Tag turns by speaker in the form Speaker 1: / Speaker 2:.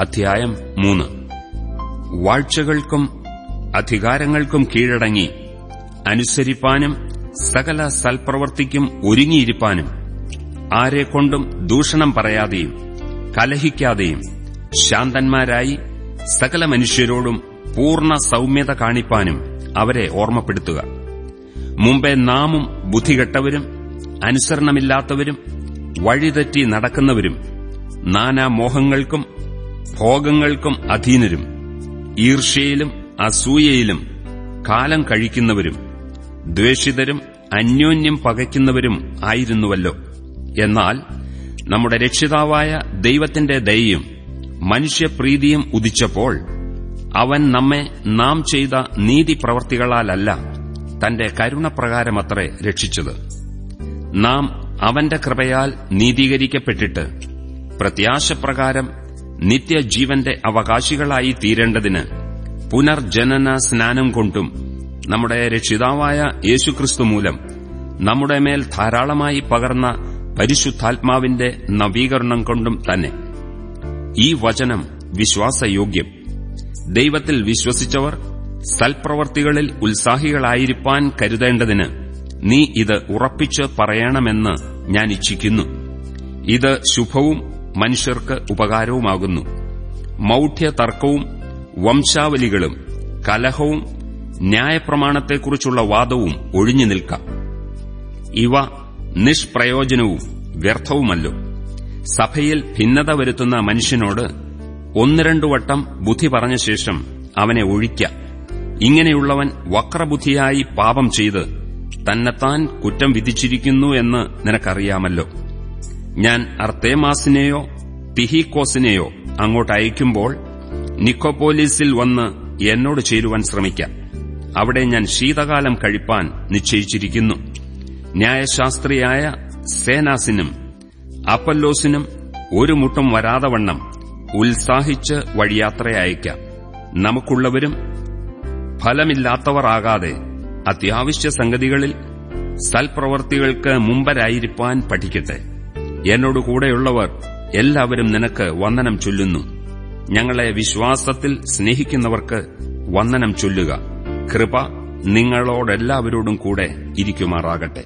Speaker 1: അധ്യായം മൂന്ന്. വാഴ്ചകൾക്കും അധികാരങ്ങൾക്കും കീഴടങ്ങി അനുസരിപ്പാനും സകല സൽപ്രവർത്തിക്കും ഒരുങ്ങിയിരിപ്പാനും. ആരെക്കൊണ്ടും ദൂഷണം പറയാതെയും കലഹിക്കാതെയും ശാന്തന്മാരായി സകല മനുഷ്യരോടും പൂർണ സൌമ്യത കാണിപ്പാനും അവരെ ഓർമ്മപ്പെടുത്തുക. മുമ്പേ നാമും ബുദ്ധികെട്ടവരും അനുസരണമില്ലാത്തവരും വഴിതെറ്റി നടക്കുന്നവരും നാനാമോഹങ്ങൾക്കും ഭോഗങ്ങൾക്കും അധീനരും ഈർഷ്യയിലും അസൂയയിലും കാലം കഴിക്കുന്നവരും ദ്വേഷിതരും അന്യോന്യം പകയ്ക്കുന്നവരും ആയിരുന്നുവല്ലോ. എന്നാൽ നമ്മുടെ രക്ഷിതാവായ ദൈവത്തിന്റെ ദയയും മനുഷ്യപ്രീതിയും ഉദിച്ചപ്പോൾ അവൻ നമ്മെ നാം ചെയ്ത നീതിപ്രവർത്തികളാലല്ല തന്റെ കരുണപ്രകാരമത്രേ രക്ഷിച്ചത്. നാം അവന്റെ കൃപയാൽ നീതീകരിക്കപ്പെട്ടിട്ട് പ്രത്യാശപ്രകാരം നിത്യജീവന്റെ അവകാശികളായി തീരേണ്ടതിന് പുനർജനന സ്നാനം കൊണ്ടും നമ്മുടെ രക്ഷിതാവായ യേശുക്രിസ്തു മൂലം നമ്മുടെ മേൽ ധാരാളമായി പകർന്ന പരിശുദ്ധാത്മാവിന്റെ നവീകരണം കൊണ്ടും തന്നെ. ഈ വചനം വിശ്വാസയോഗ്യം. ദൈവത്തിൽ വിശ്വസിച്ചവർ സൽപ്രവർത്തികളിൽ ഉത്സാഹികളായിരിക്കാൻ കരുതേണ്ടതിന് നീ ഇത് ഉറപ്പിച്ച് പറയണമെന്ന് ഞാൻ ഇച്ഛിക്കുന്നു. ഇത് ശുഭവും മനുഷ്യർക്ക് ഉപകാരവുമാകുന്നു. മൌഢ്യ തർക്കവും വംശാവലികളും കലഹവും ന്യായപ്രമാണത്തെക്കുറിച്ചുള്ള വാദവും ഒഴിഞ്ഞു നിൽക്കാം. ഇവ നിഷ്പ്രയോജനവും വ്യർത്ഥവുമല്ലോ. സഭയിൽ ഭിന്നത വരുത്തുന്ന മനുഷ്യനോട് ഒന്ന് രണ്ടു വട്ടം ബുദ്ധി പറഞ്ഞ ശേഷം അവനെ ഒഴിക്കാം. ഇങ്ങനെയുള്ളവൻ വക്രബുദ്ധിയായി പാപം ചെയ്ത് തന്നെത്താൻ കുറ്റം വിധിച്ചിരിക്കുന്നു എന്ന് നിനക്കറിയാമല്ലോ. ഞാൻ അർത്തേമാസിനെയോ പിഹിക്കോസിനെയോ അങ്ങോട്ട് അയക്കുമ്പോൾ നിക്കോപോലീസിൽ വന്ന് എന്നോട് ചേരുവാൻ ശ്രമിക്കാം. അവിടെ ഞാൻ ശീതകാലം കഴിപ്പാൻ നിശ്ചയിച്ചിരിക്കുന്നു. ന്യായശാസ്ത്രിയായ സേനാസിനും അപ്പല്ലോസിനും ഒരു മുട്ടും വരാതവണ്ണം ഉത്സാഹിച്ച് വഴിയാത്ര അയക്കാം. നമുക്കുള്ളവരും ഫലമില്ലാത്തവർ ആകാതെ അത്യാവശ്യ സംഗതികളിൽ സൽപ്രവർത്തികൾക്ക് മുമ്പരായിരിക്കാൻ പഠിക്കട്ടെ. എന്നോട് കൂടെയുള്ളവർ എല്ലാവരും നിനക്ക് വന്ദനം ചൊല്ലുന്നു. ഞങ്ങളെ വിശ്വാസത്തിൽ സ്നേഹിക്കുന്നവർക്ക് വന്ദനം ചൊല്ലുക. കൃപ നിങ്ങളോടെല്ലാവരോടും കൂടെ ഇരിക്കുമാറാകട്ടെ.